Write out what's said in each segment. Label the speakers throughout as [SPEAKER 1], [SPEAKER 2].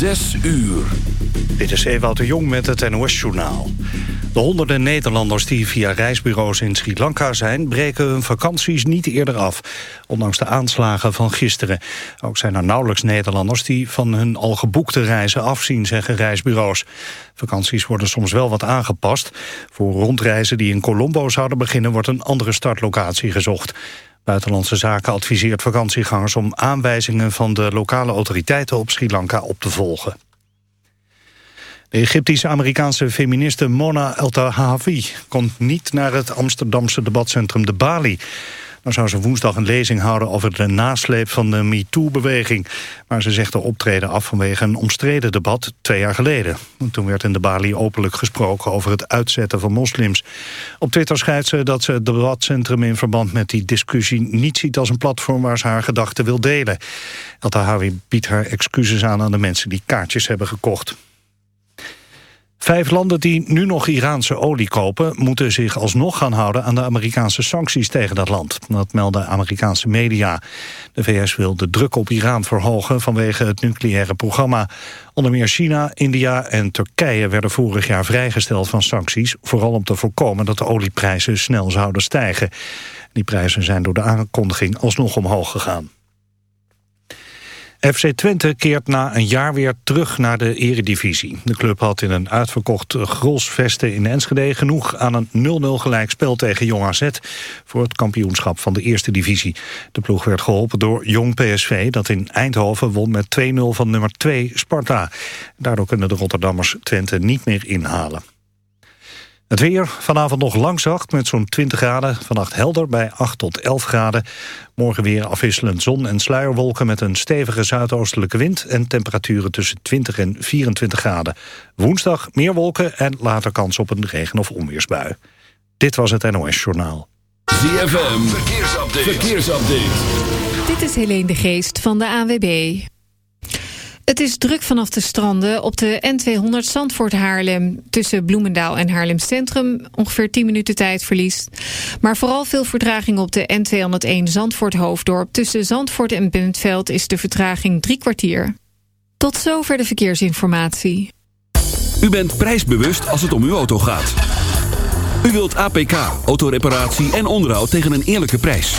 [SPEAKER 1] Zes uur.
[SPEAKER 2] Dit is Ewout de Jong met het NOS-journaal. De honderden Nederlanders die via reisbureaus in Sri Lanka zijn... breken hun vakanties niet eerder af, ondanks de aanslagen van gisteren. Ook zijn er nauwelijks Nederlanders die van hun al geboekte reizen afzien... zeggen reisbureaus. Vakanties worden soms wel wat aangepast. Voor rondreizen die in Colombo zouden beginnen... wordt een andere startlocatie gezocht. Buitenlandse Zaken adviseert vakantiegangers om aanwijzingen van de lokale autoriteiten op Sri Lanka op te volgen. De Egyptische-Amerikaanse feministe Mona El-Tahawi komt niet naar het Amsterdamse debatcentrum De Bali. Dan zou ze woensdag een lezing houden over de nasleep van de MeToo-beweging. Maar ze zegt de optreden af vanwege een omstreden debat twee jaar geleden. Toen werd in de Bali openlijk gesproken over het uitzetten van moslims. Op Twitter schrijft ze dat ze het debatcentrum in verband met die discussie niet ziet als een platform waar ze haar gedachten wil delen. El Tahawi biedt haar excuses aan aan de mensen die kaartjes hebben gekocht. Vijf landen die nu nog Iraanse olie kopen... moeten zich alsnog gaan houden aan de Amerikaanse sancties tegen dat land. Dat melden Amerikaanse media. De VS wil de druk op Iran verhogen vanwege het nucleaire programma. Onder meer China, India en Turkije werden vorig jaar vrijgesteld van sancties... vooral om te voorkomen dat de olieprijzen snel zouden stijgen. Die prijzen zijn door de aankondiging alsnog omhoog gegaan. FC Twente keert na een jaar weer terug naar de eredivisie. De club had in een uitverkocht Grolsvesten in Enschede... genoeg aan een 0-0 gelijkspel tegen Jong AZ... voor het kampioenschap van de eerste divisie. De ploeg werd geholpen door Jong PSV... dat in Eindhoven won met 2-0 van nummer 2 Sparta. Daardoor kunnen de Rotterdammers Twente niet meer inhalen. Het weer, vanavond nog lang zacht met zo'n 20 graden. Vannacht helder bij 8 tot 11 graden. Morgen weer afwisselend zon en sluierwolken... met een stevige zuidoostelijke wind... en temperaturen tussen 20 en 24 graden. Woensdag meer wolken en later kans op een regen- of onweersbui. Dit was het NOS Journaal.
[SPEAKER 1] ZFM, verkeersupdate. verkeersupdate.
[SPEAKER 3] Dit is Helene de Geest van de AWB. Het is druk vanaf de stranden op de N200 Zandvoort-Haarlem... tussen Bloemendaal en Haarlem Centrum. Ongeveer 10 minuten tijd verliest. Maar vooral veel vertraging op de N201 Zandvoort-Hoofddorp. Tussen Zandvoort en Bentveld is de vertraging drie kwartier. Tot zover de verkeersinformatie.
[SPEAKER 1] U bent prijsbewust als het om uw auto gaat. U wilt APK, autoreparatie en onderhoud tegen een eerlijke prijs.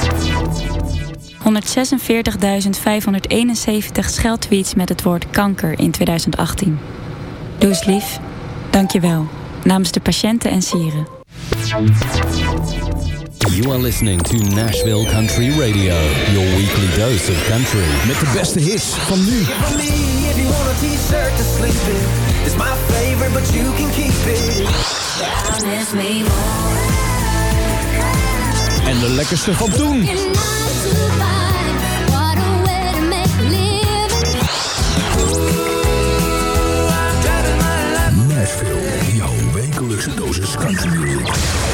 [SPEAKER 4] 146.571 scheldtweets met het woord kanker in 2018. Doe eens lief. Dank je wel. Namens de patiënten en sieren.
[SPEAKER 5] You are listening to Nashville Country Radio. Your weekly dose of country.
[SPEAKER 6] Met de beste hits van nu. En de lekkerste van toen. dekse dosis country music.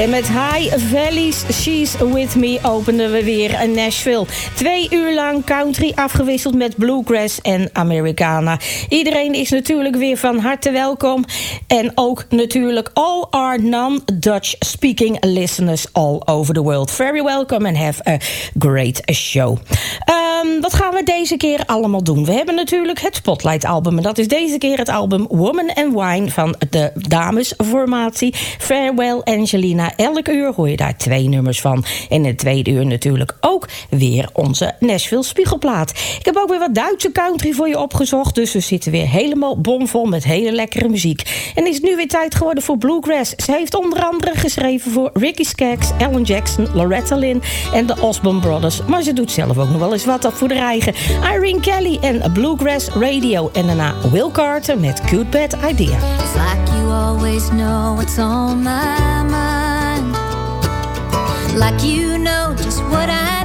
[SPEAKER 7] En met High Valleys, She's With Me openden we weer Nashville. Twee uur lang country afgewisseld met bluegrass en Americana. Iedereen is natuurlijk weer van harte welkom. En ook natuurlijk all our non-Dutch speaking listeners all over the world. Very welcome and have a great show. Ehm, wat gaan we deze keer allemaal doen? We hebben natuurlijk het Spotlight album. En dat is deze keer het album Woman and Wine van de damesformatie Farewell Angelina. Elke uur hoor je daar twee nummers van. En in het tweede uur natuurlijk ook weer onze Nashville Spiegelplaat. Ik heb ook weer wat Duitse country voor je opgezocht. Dus we zitten weer helemaal bomvol met hele lekkere muziek. En is het nu weer tijd geworden voor Bluegrass. Ze heeft onder andere geschreven voor Ricky Skaggs, Alan Jackson, Loretta Lynn en de Osborne Brothers. Maar ze doet zelf ook nog wel eens wat voor de eigen. Irene Kelly en Bluegrass Radio. En daarna Will Carter met Cute Bad Idea.
[SPEAKER 8] It's like you always know what's on my mind. Like you know just what I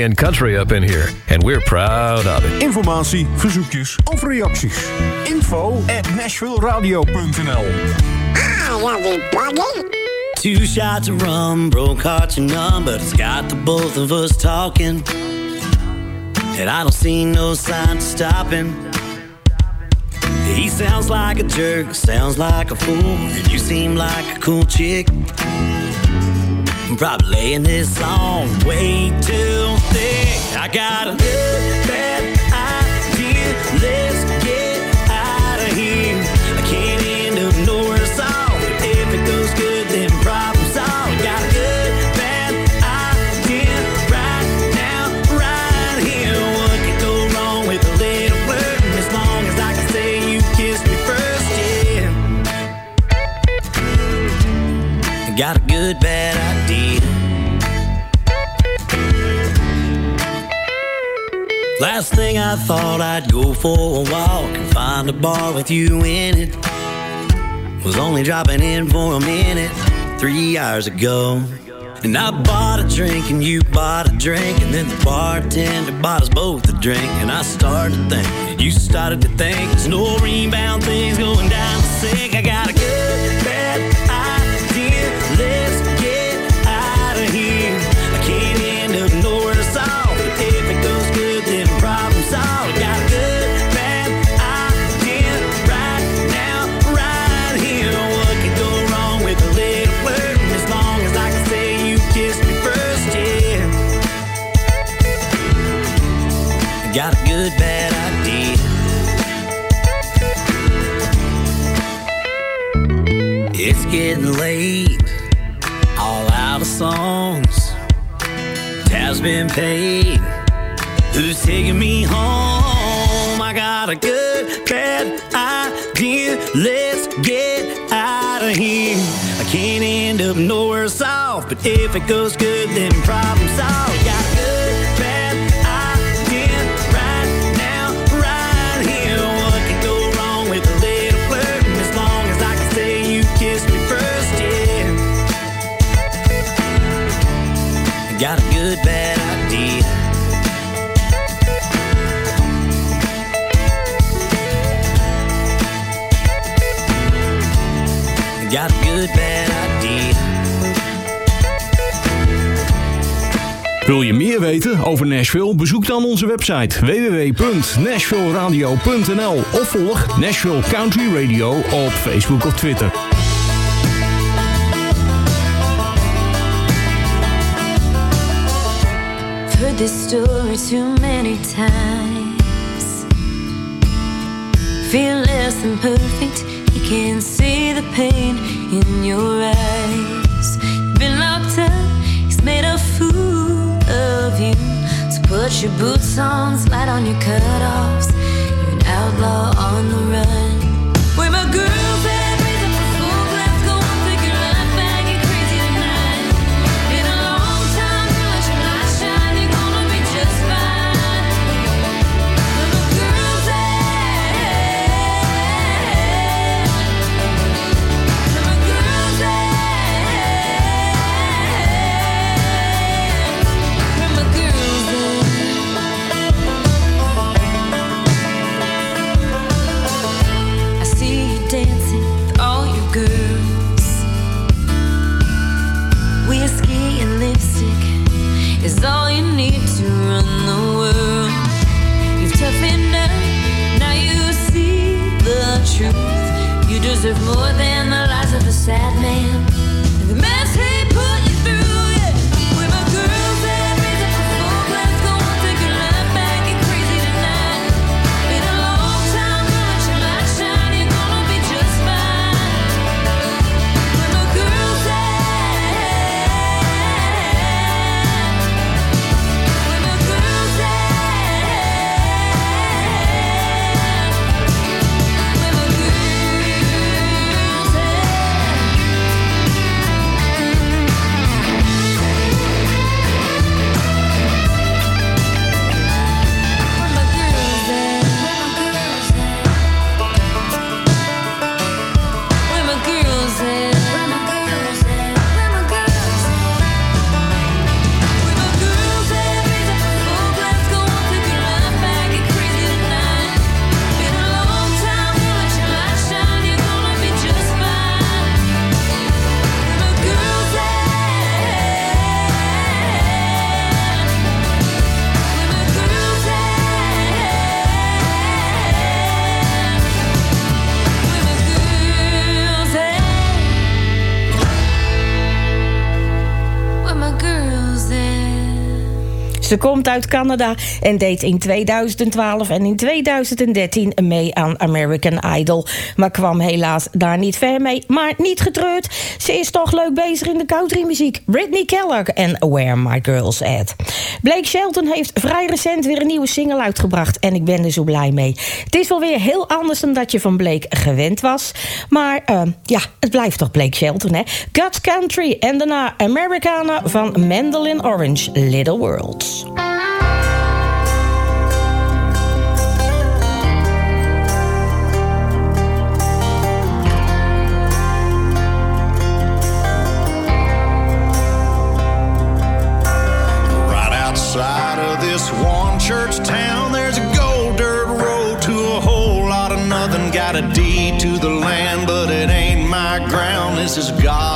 [SPEAKER 9] We're country up in here, and we're proud of it.
[SPEAKER 6] Informatie, verzoekjes of reacties. Info at nashvilleradio.nl
[SPEAKER 10] Two shots of rum broke hearts and numb, but it's got the both of us talking. And I don't see no sign of stopping. He sounds like a jerk, sounds like a fool, and you seem like a cool chick. Probably laying this song way too thick. I got a good, bad idea. Let's get out of here. I can't end up nowhere soft. If it goes good, then problem solved. Got a good, bad idea right now, right here. What could go wrong with a little flirting? As long as I can say you kissed me first, yeah. Got a Last thing I thought I'd go for a walk and find a bar with you in it. Was only dropping in for a minute three hours ago. And I bought a drink and you bought a drink And then the bartender bought us both a drink And I started to think you started to think There's no rebound things going down the sink I got a getting late All out of songs Tab's been paid Who's taking me home? I got a good, bad idea. Let's get out of here. I can't end up nowhere soft, but if it goes good, then problem solved.
[SPEAKER 6] Wil je meer weten over Nashville? Bezoek dan onze website www.nashvilleradio.nl of volg Nashville Country Radio op Facebook of Twitter.
[SPEAKER 8] This story many times. Feel less than perfect. You can see the pain in your eyes. Been locked up. He's made a fool of you. So put your boots on, slide on your cutoffs. You're an outlaw on the run. Deserve more than the lies of a sad man.
[SPEAKER 7] Ze komt uit Canada en deed in 2012 en in 2013 mee aan American Idol. Maar kwam helaas daar niet ver mee. Maar niet getreurd, ze is toch leuk bezig in de countrymuziek. Britney Keller en Where My Girls At. Blake Shelton heeft vrij recent weer een nieuwe single uitgebracht. En ik ben er zo blij mee. Het is wel weer heel anders dan dat je van Blake gewend was. Maar eh, ja, het blijft toch Blake Shelton, hè? God's Country en daarna Americana van Mandolin Orange, Little Worlds.
[SPEAKER 11] Right outside of this one church town, there's a gold dirt road to a whole lot of nothing. Got a deed to the land, but it ain't my ground. This is God.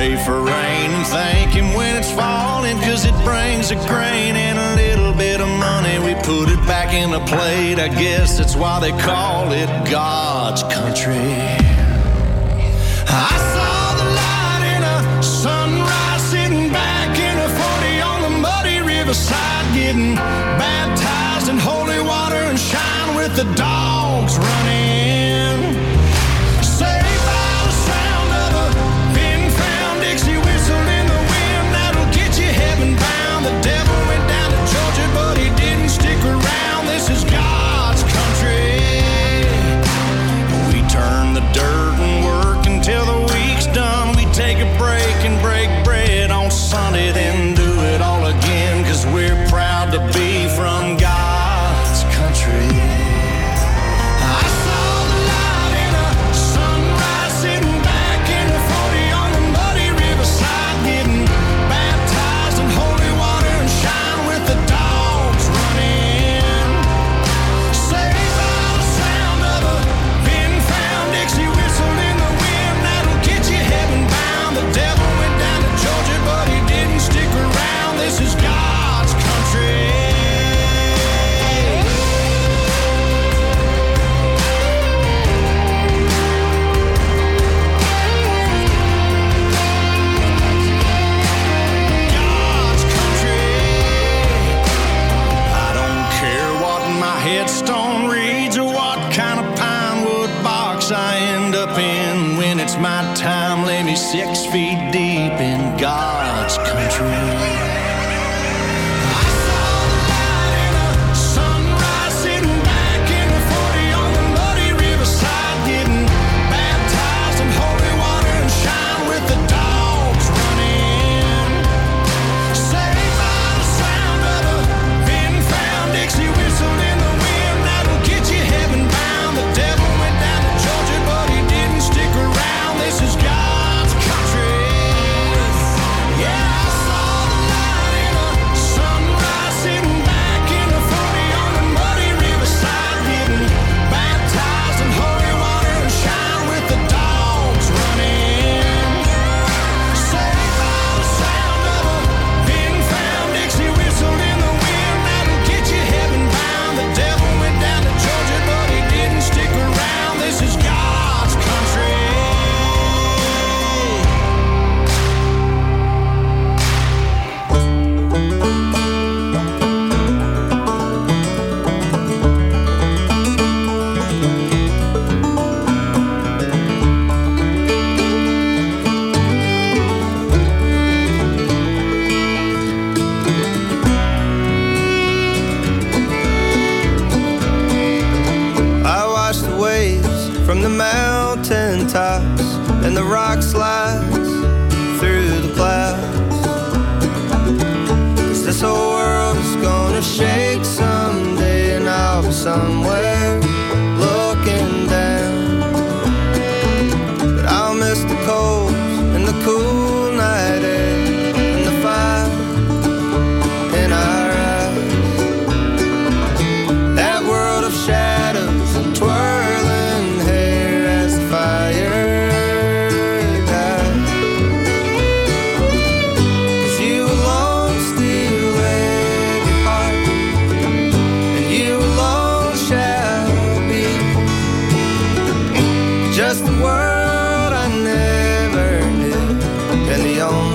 [SPEAKER 11] pray for rain and thank Him when it's falling, cause it brings a grain and a little bit of money. We put it back in the plate, I guess that's why they call it God's country. I saw the light in a sunrise, sitting back in a 40 on the muddy riverside, getting baptized in holy water and shine with the dogs running. on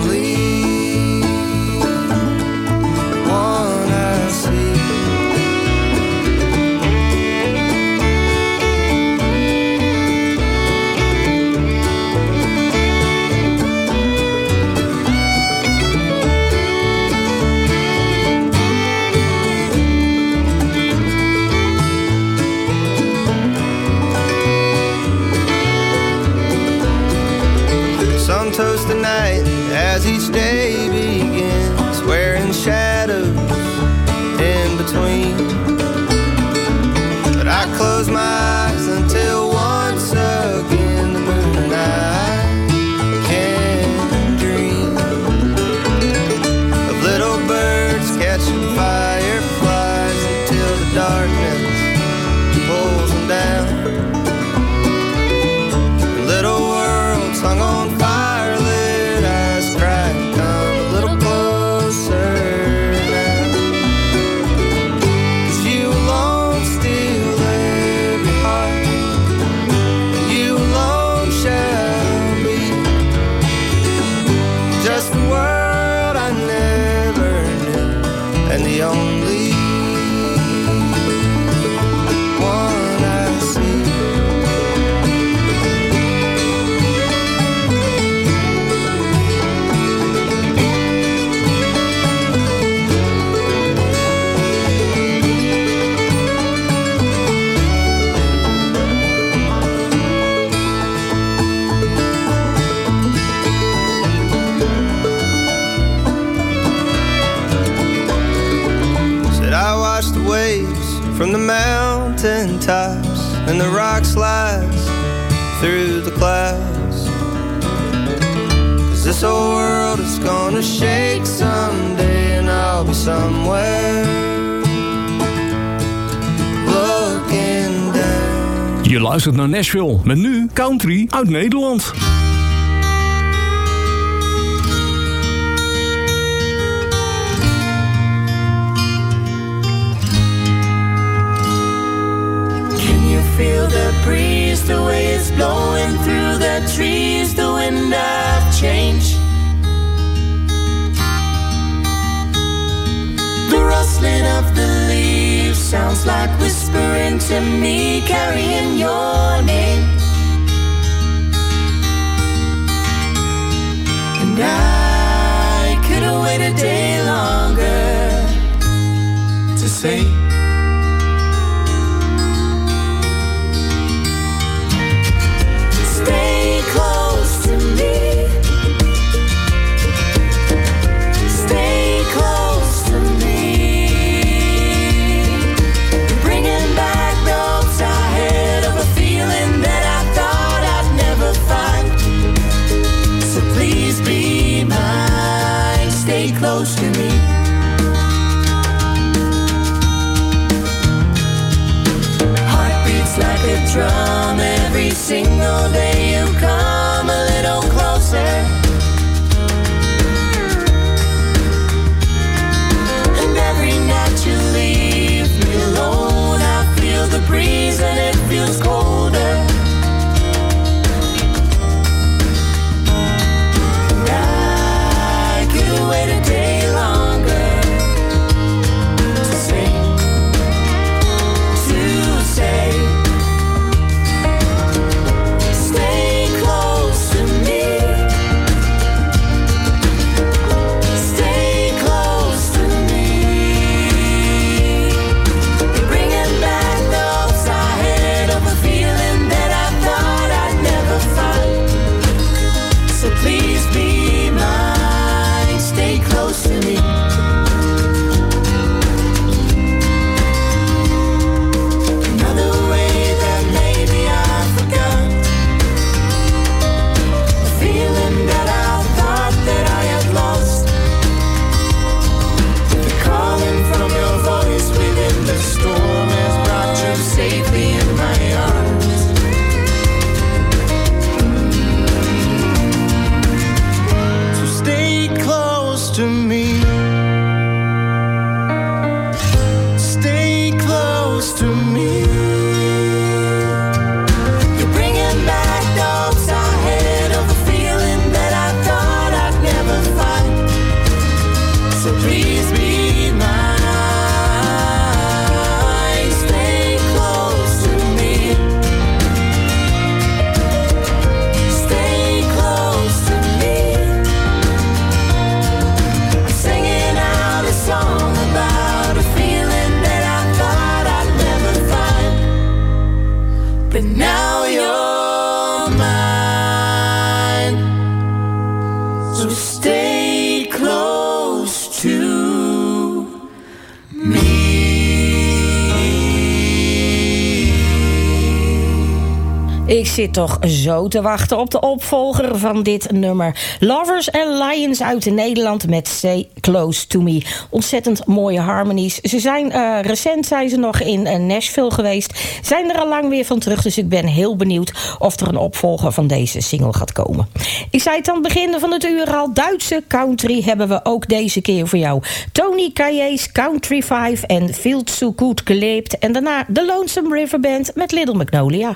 [SPEAKER 11] from the
[SPEAKER 12] mountain tops and the rock slides through the clouds. Cause this world is gonna shake someday, and I'll be somewhere looking down.
[SPEAKER 6] Je luistert naar Nashville met nu country uit Nederland.
[SPEAKER 8] Breeze, the way it's blowing through the trees, the wind of change? The rustling of the leaves sounds like whispering to me, carrying your name. And I couldn't wait a day longer to say. from every single day.
[SPEAKER 7] Ik zit toch zo te wachten op de opvolger van dit nummer. Lovers and Lions uit Nederland met Stay Close to Me. Ontzettend mooie harmonies. Ze zijn, eh, recent zijn ze nog in eh, Nashville geweest. Zijn er al lang weer van terug, dus ik ben heel benieuwd of er een opvolger van deze single gaat komen. Ik zei het aan het begin van het uur al, Duitse country hebben we ook deze keer voor jou. Tony Kaye's Country 5 en Field So Good geleefd. En daarna de Lonesome River Band met Little Magnolia.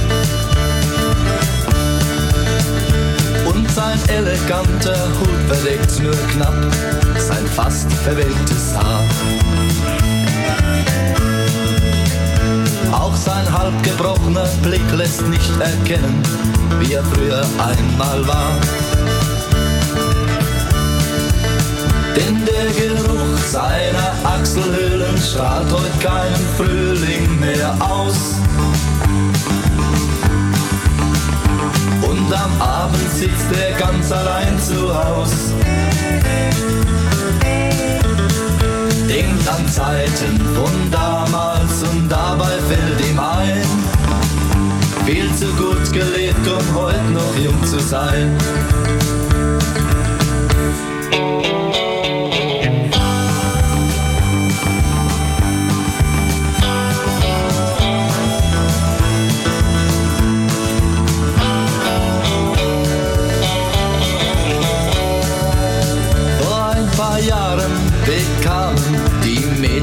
[SPEAKER 13] sein eleganter Hut verdeckt nur knapp sein fast verwelktes Haar. Auch sein halb gebrochener Blick lässt nicht erkennen, wie er früher einmal war. Denn der Geruch seiner Achselhöhlen strahlt heute keinen Frühling mehr aus. Und am Abend sitzt er ganz allein zu Haus. Denkt an Zeiten von damals und dabei fällt ihm ein, viel zu gut gelebt, um heute noch jung zu sein.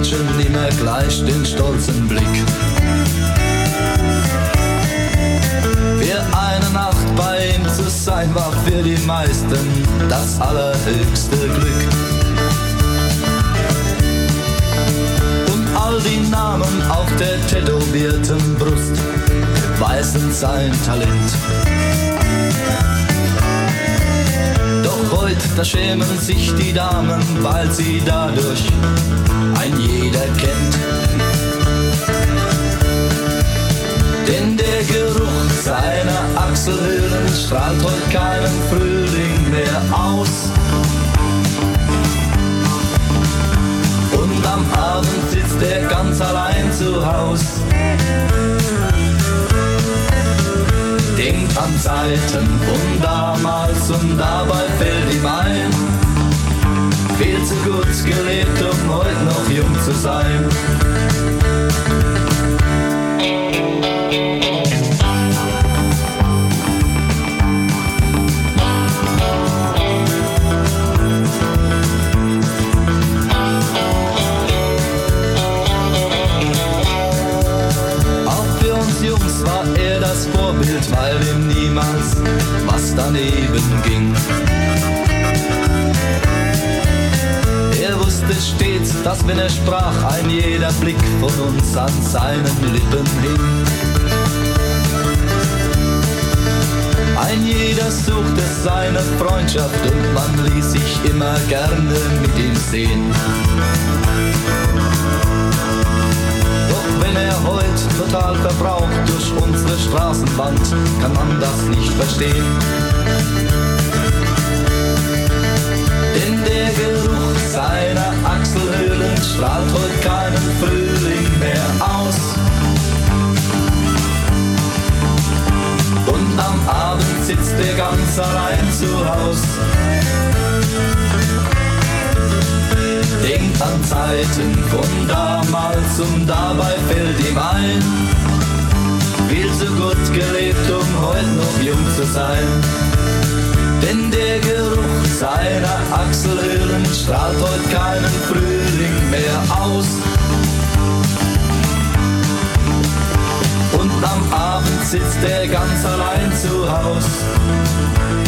[SPEAKER 13] Mädchen immer gleich den stolzen Blick. Für eine Nacht bei ihm zu sein war für die meisten das allerhöchste Glück. Und all die Namen auf der tätowierten Brust weisen sein Talent. Heute, da schämen sich die Damen, weil sie dadurch ein jeder kennt. Denn der Geruch seiner Achselhöhlen strahlt heute keinen Frühling mehr aus. Und am Abend sitzt er ganz allein zu Haus. Denkt an Zeiten von damals und dabei fällt ihm ein, viel zu gut gelebt, um heute noch jung zu sein. Vorbild, weil ihm niemals was daneben ging. Er wusste stets, dass wenn er sprach, ein jeder Blick von uns an seinen Lippen hing. Ein jeder suchte seine Freundschaft und man ließ sich immer gerne mit ihm sehen. Total verbraucht durch unsere Straßenwand, kann man das nicht verstehen. Denn der Geruch seiner Achselhöhlen strahlt heute keinen Frühling mehr aus. Und am Abend sitzt er ganz allein zu Haus. Denkt an Zeiten von damals und dabei fällt ihm ein, viel zu gut gelebt, um heute noch jung zu sein. Denn der Geruch seiner Achselhöhlen strahlt heute keinen Frühling mehr aus. Und am Abend sitzt er ganz allein zu Haus.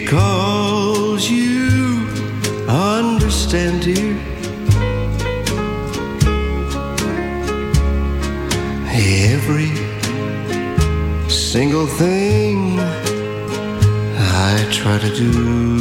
[SPEAKER 8] Because you understand, dear. Every single thing I try to do.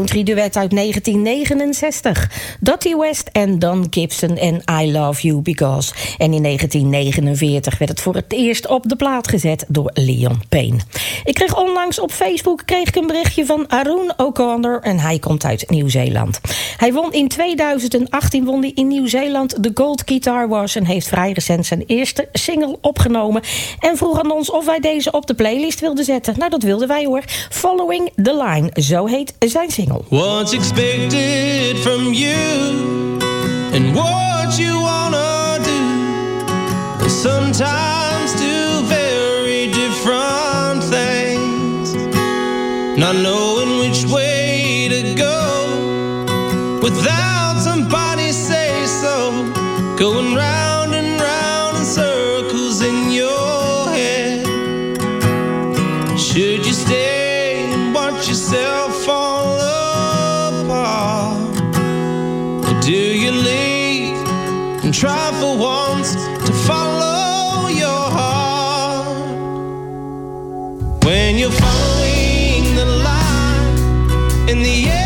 [SPEAKER 7] Country duet uit 1969. Dottie West en Don Gibson en I Love You Because. En in 1949 werd het voor het eerst op de plaat gezet door Leon Payne. Ik kreeg onlangs op Facebook kreeg ik een berichtje van Arun O'Connor en hij komt uit Nieuw-Zeeland. Hij won in 2018 won hij in Nieuw-Zeeland de Gold Guitar Wars en heeft vrij recent zijn eerste single opgenomen en vroeg aan ons of wij deze op de playlist wilden zetten. Nou, dat wilden wij hoor. Following the Line, zo heet zijn single.
[SPEAKER 14] What's expected from you and what you wanna do sometimes very different things. Not knowing which way without somebody say so. Going round and round in circles in your head. Should you stay and watch yourself fall apart? Or do you leave and try for once to follow your heart? When you're following the line and the end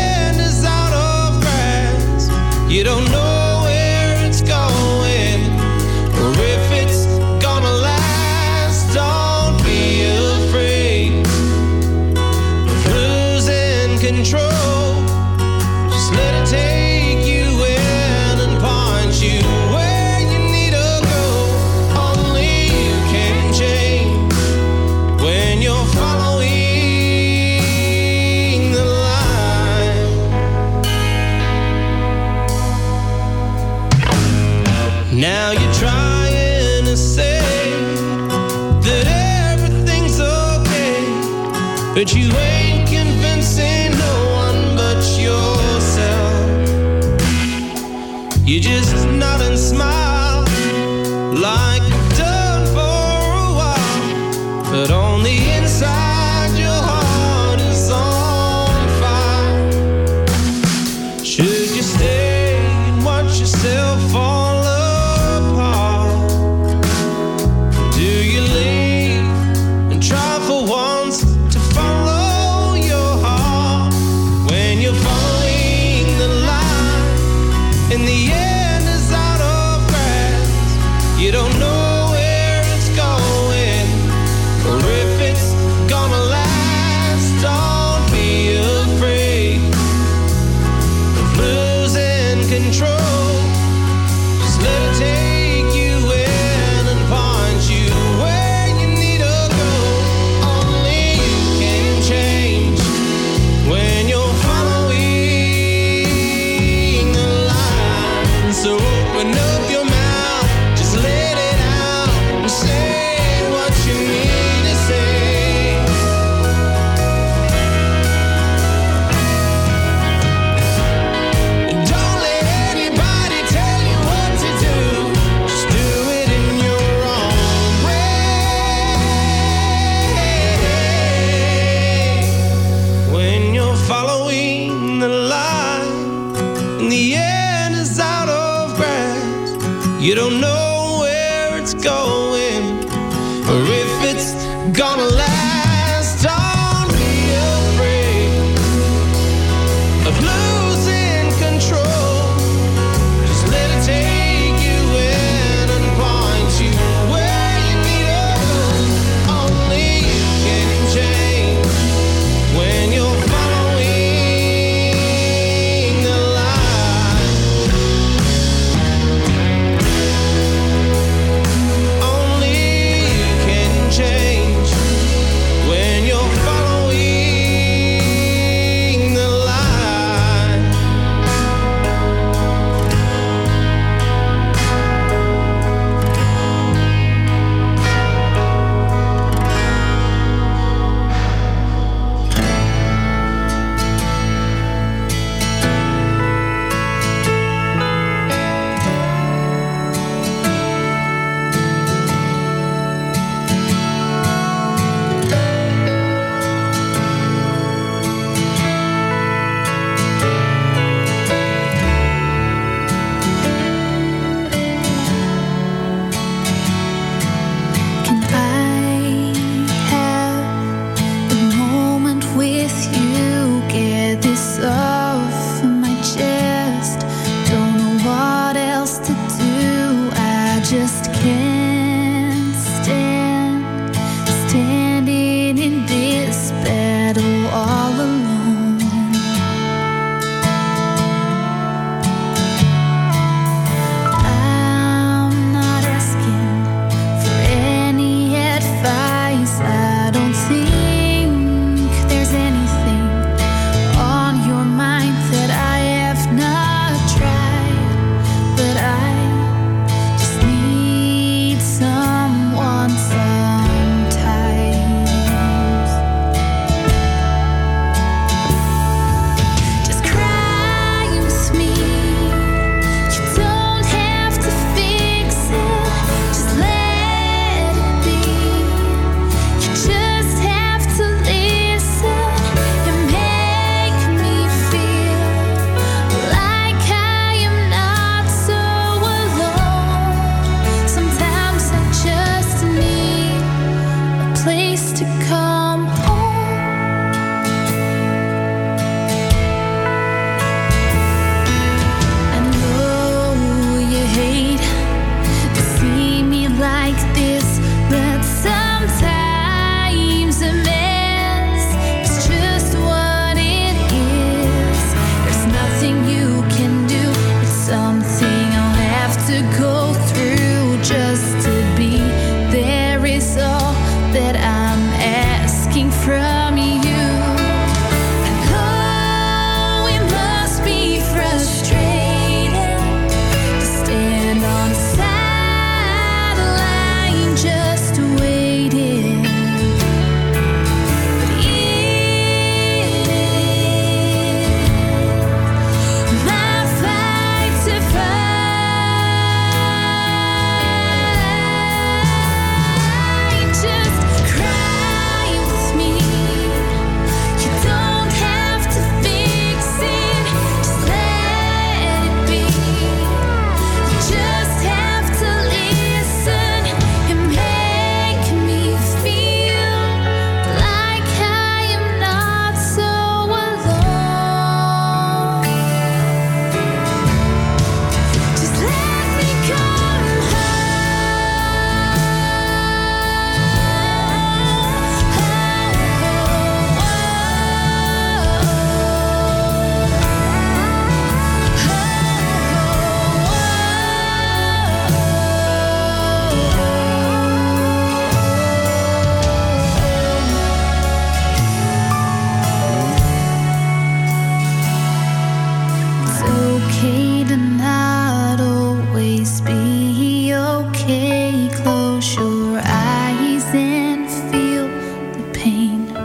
[SPEAKER 15] No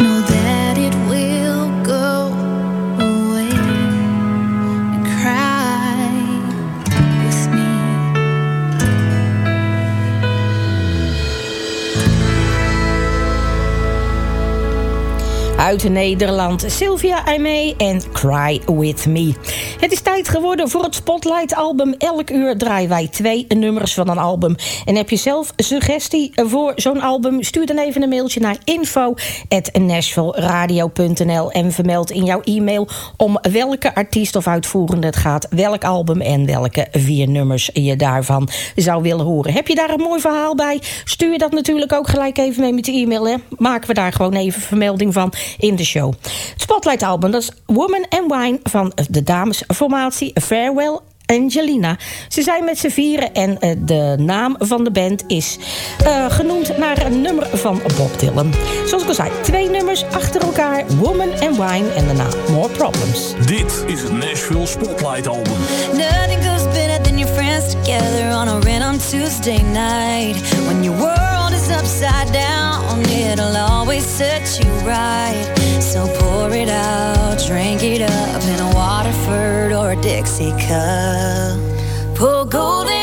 [SPEAKER 15] Know that it will go away and
[SPEAKER 8] cry with me.
[SPEAKER 7] Uit Nederland, Sylvia Aimee en Cry With Me. Het is tijd geworden voor het Spotlight-album. Elk uur draaien wij twee nummers van een album. En heb je zelf suggestie voor zo'n album? Stuur dan even een mailtje naar info.nashvilleradio.nl en vermeld in jouw e-mail om welke artiest of uitvoerende het gaat, welk album en welke vier nummers je daarvan zou willen horen. Heb je daar een mooi verhaal bij? Stuur dat natuurlijk ook gelijk even mee met de e-mail. Hè? Maken we daar gewoon even vermelding van in de show. Het Spotlight-album, dat is Woman and Wine van de dames formatie Farewell Angelina. Ze zijn met z'n vieren en eh, de naam van de band is eh, genoemd naar een nummer van Bob Dylan. Zoals ik al zei, twee nummers achter elkaar. Woman and Wine en daarna More Problems.
[SPEAKER 6] Dit is het Nashville Spotlight Album.
[SPEAKER 8] Nothing goes better than your friends together on a random Tuesday night. When you were upside down, it'll always set you right. So pour it out, drink it up in a Waterford or a Dixie cup. Pour golden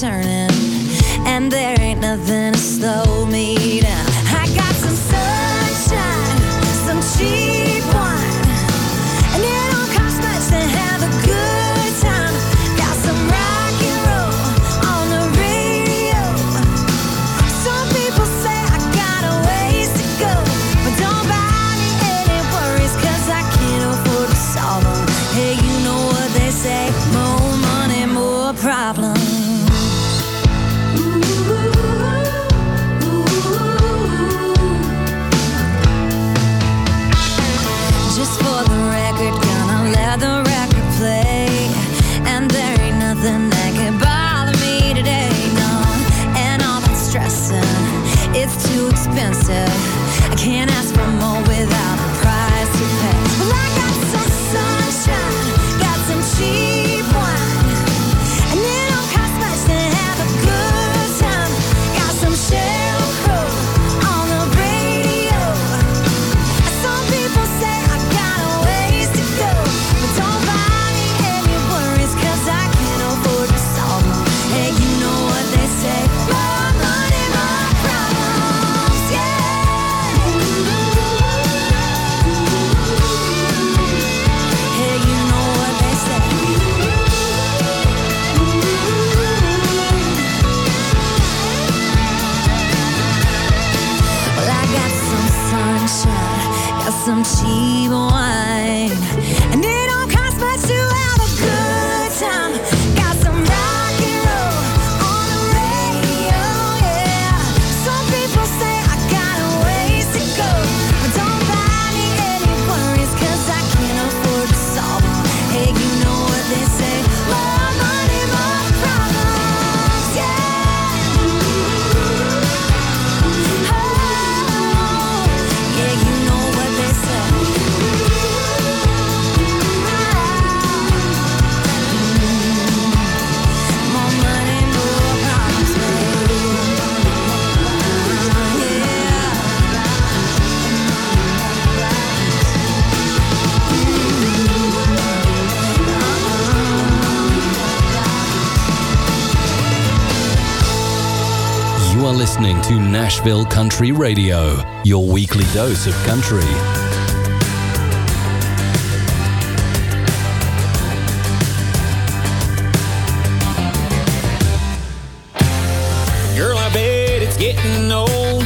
[SPEAKER 8] turning, and there ain't nothing.
[SPEAKER 5] Country Radio, your weekly dose of country.
[SPEAKER 15] Girl, I bet it's getting old.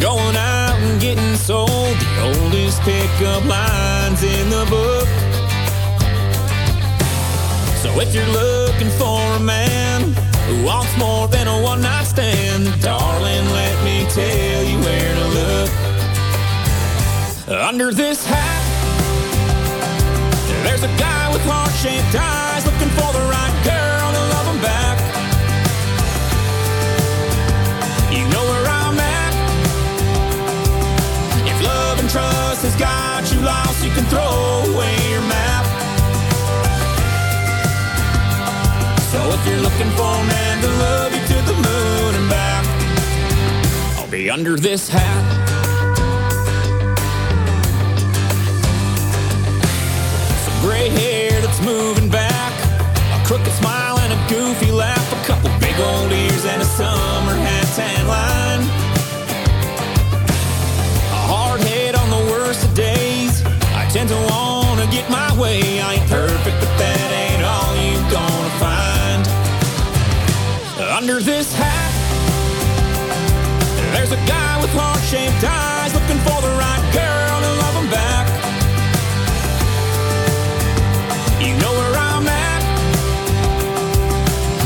[SPEAKER 15] Going out and getting sold. The oldest pickup lines in the book. So if you're looking for a man who wants more than a one night stand, me tell you where to look. Under this hat, there's a guy with heart shaped eyes looking for the right girl to love him back. You know where I'm at. If love and trust has got you lost, you can throw away your map. So if you're looking for a man to love you to the moon and back, Be under this hat. Some gray hair that's moving back, a crooked smile and a goofy laugh, a couple big old ears and a summer hat tan line. A hard head on the worst of days. I tend to wanna get my way. I ain't perfect, but that ain't all you gonna find. Under this hat, there's a guy with heart-shaped eyes looking for the right girl to love him back. You know where I'm at.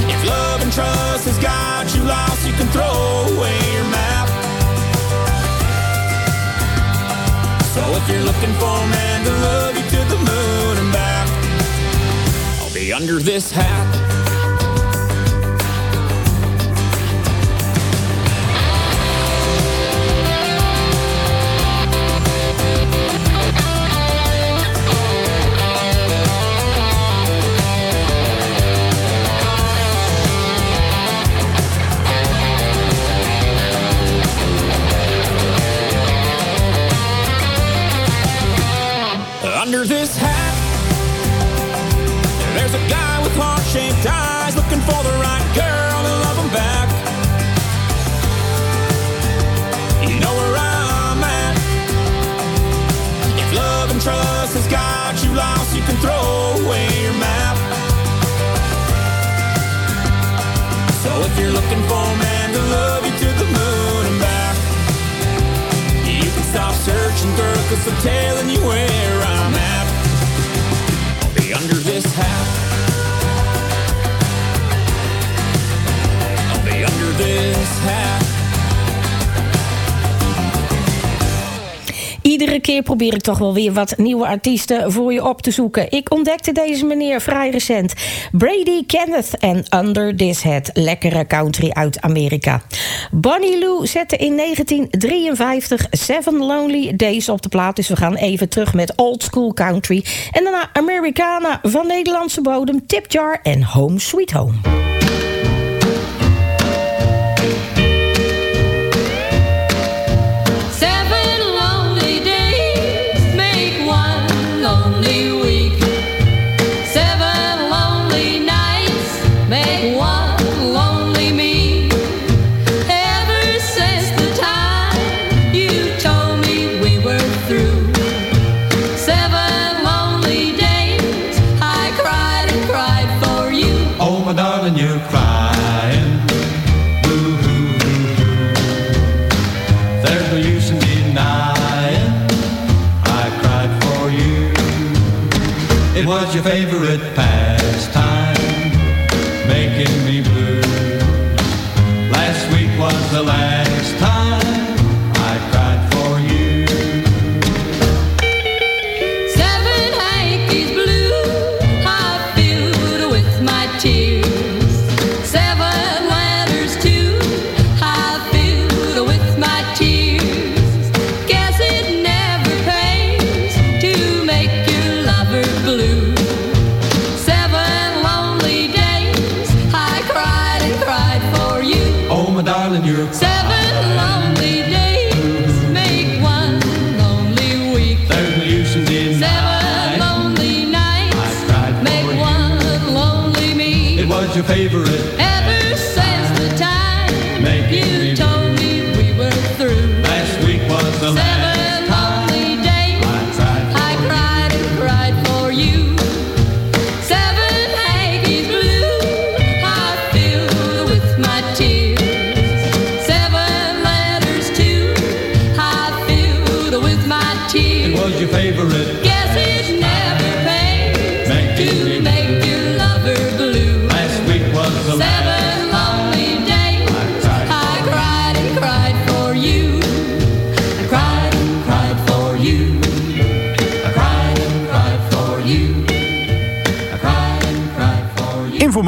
[SPEAKER 15] If love and trust has got you lost, you can throw away your map. So if you're looking for a man to love you to the moon and back, I'll be under this hat. Heart-shaped eyes looking for the right girl to love him back. You know where I'm at. If love and trust has got you lost, you can throw away your map. So if you're looking for a man to love you to the moon and back, you can stop searching, girl, cause I'm telling you where
[SPEAKER 7] Iedere keer probeer ik toch wel weer wat nieuwe artiesten voor je op te zoeken. Ik ontdekte deze meneer vrij recent. Brady Kenneth en Under This Head. Lekkere country uit Amerika. Bonnie Lou zette in 1953 Seven Lonely Days op de plaat. Dus we gaan even terug met old school country. En daarna Americana van Nederlandse bodem. Tip Jar en Home Sweet Home.
[SPEAKER 8] favor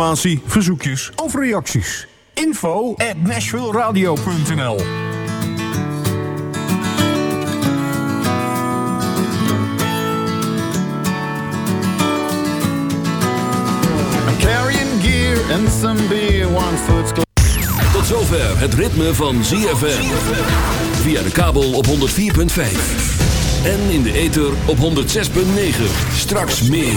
[SPEAKER 6] informatie, verzoekjes of reacties. Info at nashvilleradio.nl
[SPEAKER 16] and some beer, one
[SPEAKER 1] Tot zover het ritme van ZFM. Via de kabel op 104.5. En in de ether op 106.9. Straks meer.